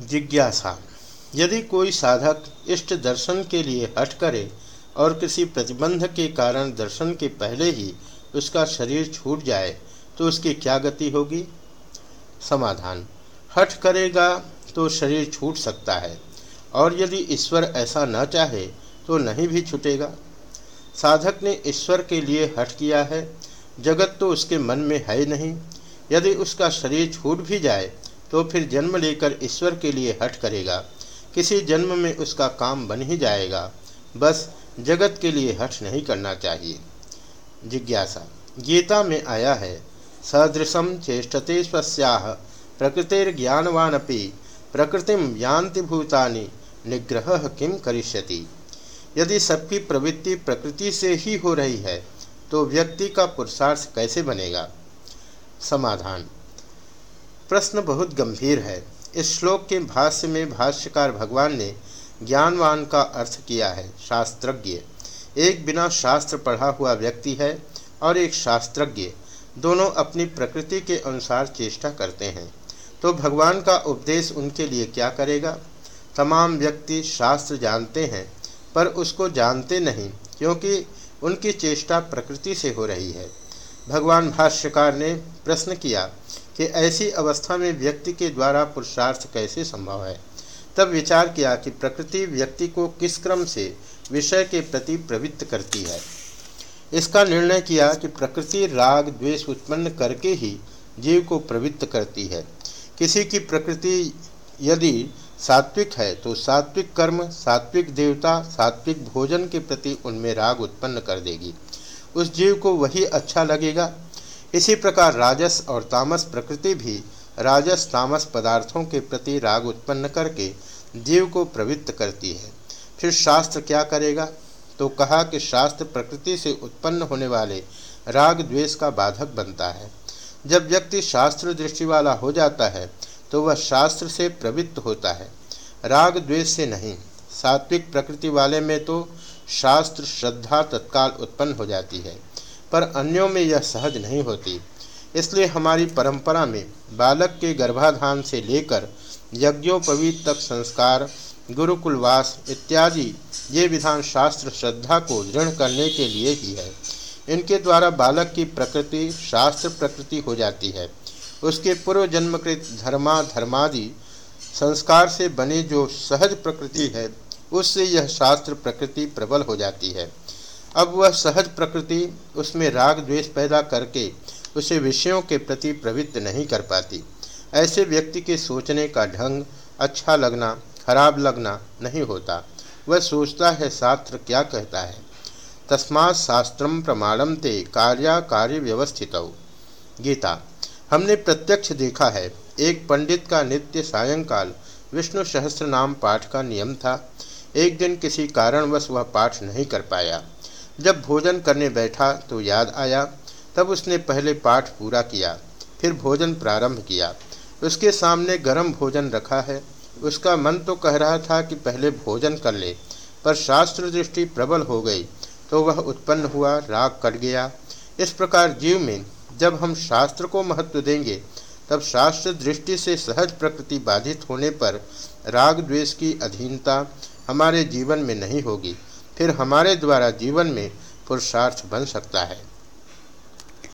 जिज्ञासा। यदि कोई साधक इष्ट दर्शन के लिए हट करे और किसी प्रतिबंध के कारण दर्शन के पहले ही उसका शरीर छूट जाए तो उसकी क्या गति होगी? समाधान। हट करेगा तो शरीर छूट सकता है, और यदि ईश्वर ऐसा न चाहे तो नहीं भी छूटेगा। साधक ने ईश्वर के लिए हट किया है, जगत तो उसके मन में है नहीं। यदि उसका शरीर छूट भी जाए तो फिर जन्म लेकर ईश्वर के लिए हट करेगा। किसी जन्म में उसका काम बन ही जाएगा। बस जगत के लिए हट नहीं करना चाहिए। जिज्ञासा। गीता में आया है सदृशम चेष्टते स्वस्याह प्रकृतिर्ज्ञानवानपि प्रकृतिम यान्ति भूतानि, निग्रह किम करिष्यति? यदि सबकी प्रवृत्ति प्रकृति से ही हो रही है तो व्यक्ति का पुरुषार्थ कैसे बनेगा? समाधान। प्रश्न बहुत गंभीर है। इस श्लोक के भाष्य में भाष्यकार भगवान ने ज्ञानवान का अर्थ किया है, शास्त्रज्ञ। एक बिना शास्त्र पढ़ा हुआ व्यक्ति है और एक शास्त्रज्ञ। दोनों अपनी प्रकृति के अनुसार चेष्टा करते हैं। तो भगवान का उपदेश उनके लिए क्या करेगा? तमाम व्यक्ति शास्त्र जानते हैं, पर उसको जानते नहीं, क्योंकि उनकी चेष्टा प्रकृति से हो रही है। भगवान भाष्यकार ने प्रश्न किया कि ऐसी अवस्था में व्यक्ति के द्वारा पुरुषार्थ कैसे संभव है? तब विचार किया कि प्रकृति व्यक्ति को किस क्रम से विषय के प्रति प्रवृत्त करती है। इसका निर्णय किया कि प्रकृति राग द्वेष उत्पन्न करके ही जीव को प्रवृत्त करती है। किसी की प्रकृति यदि सात्विक है तो सात्विक कर्म, सात्विक देवता, सात्विक भोजन के प्रति उनमें राग उत्पन्न कर देगी। उस जीव को वही अच्छा लगेगा। इसी प्रकार राजस और तामस प्रकृति भी राजस तामस पदार्थों के प्रति राग उत्पन्न करके जीव को प्रवृत्त करती है। फिर शास्त्र क्या करेगा? तो कहा कि शास्त्र प्रकृति से उत्पन्न होने वाले राग द्वेष का बाधक बनता है। जब व्यक्ति शास्त्र दृष्टि वाला हो जाता है तो वह शास्त्र से प्रवृत्त होता है। राग द्वेष से नहीं, सात्विक प्रकृति वाले में तो शास्त्र, श्रद्धा तत्काल उत्पन्न हो जाती है, पर अन्यों में यह सहज नहीं होती। इसलिए हमारी परंपरा में बालक के गर्भाधान से लेकर यज्ञोपवीत तक संस्कार, गुरुकुलवास इत्यादि, ये विधान शास्त्र, श्रद्धा को दृढ़ करने के लिए ही है। इनके द्वारा बालक की प्रकृति, शास्त्र प्रकृति हो जाती है। उसके पूर्व जन्मकृत धर्मा धर्मादि संस्कार से बनी जो सहज प्रकृति है उससे यह शास्त्र प्रकृति प्रबल हो जाती है। अब वह सहज प्रकृति, उसमें राग द्वेष पैदा करके उसे विषयों के प्रति प्रवृत्त नहीं कर पाती। ऐसे व्यक्ति के सोचने का ढंग अच्छा लगना, खराब लगना नहीं होता। वह सोचता है, शास्त्र क्या कहता है? तस्मा शास्त्रम प्रमाणम ते कार्या कार्य व्यवस्थित। गीता, हमने प्रत्यक्ष देखा है, एक पंडित का नित्य सायंकाल विष्णु सहस्त्र नाम पाठ का नियम था। एक दिन किसी कारणवश वह पाठ नहीं कर पाया। जब भोजन करने बैठा तो याद आया, तब उसने पहले पाठ पूरा किया, फिर भोजन प्रारंभ किया। उसके सामने गर्म भोजन रखा है। उसका मन तो कह रहा था कि पहले भोजन कर ले, पर शास्त्र दृष्टि प्रबल हो गई तो वह उत्पन्न हुआ, राग कट गया। इस प्रकार जीव में जब हम शास्त्र को महत्व देंगे, तब शास्त्र दृष्टि से सहज प्रकृति बाधित होने पर राग द्वेष की अधीनता हमारे जीवन में नहीं होगी फिर हमारे द्वारा जीवन में पुरुषार्थ बन सकता है।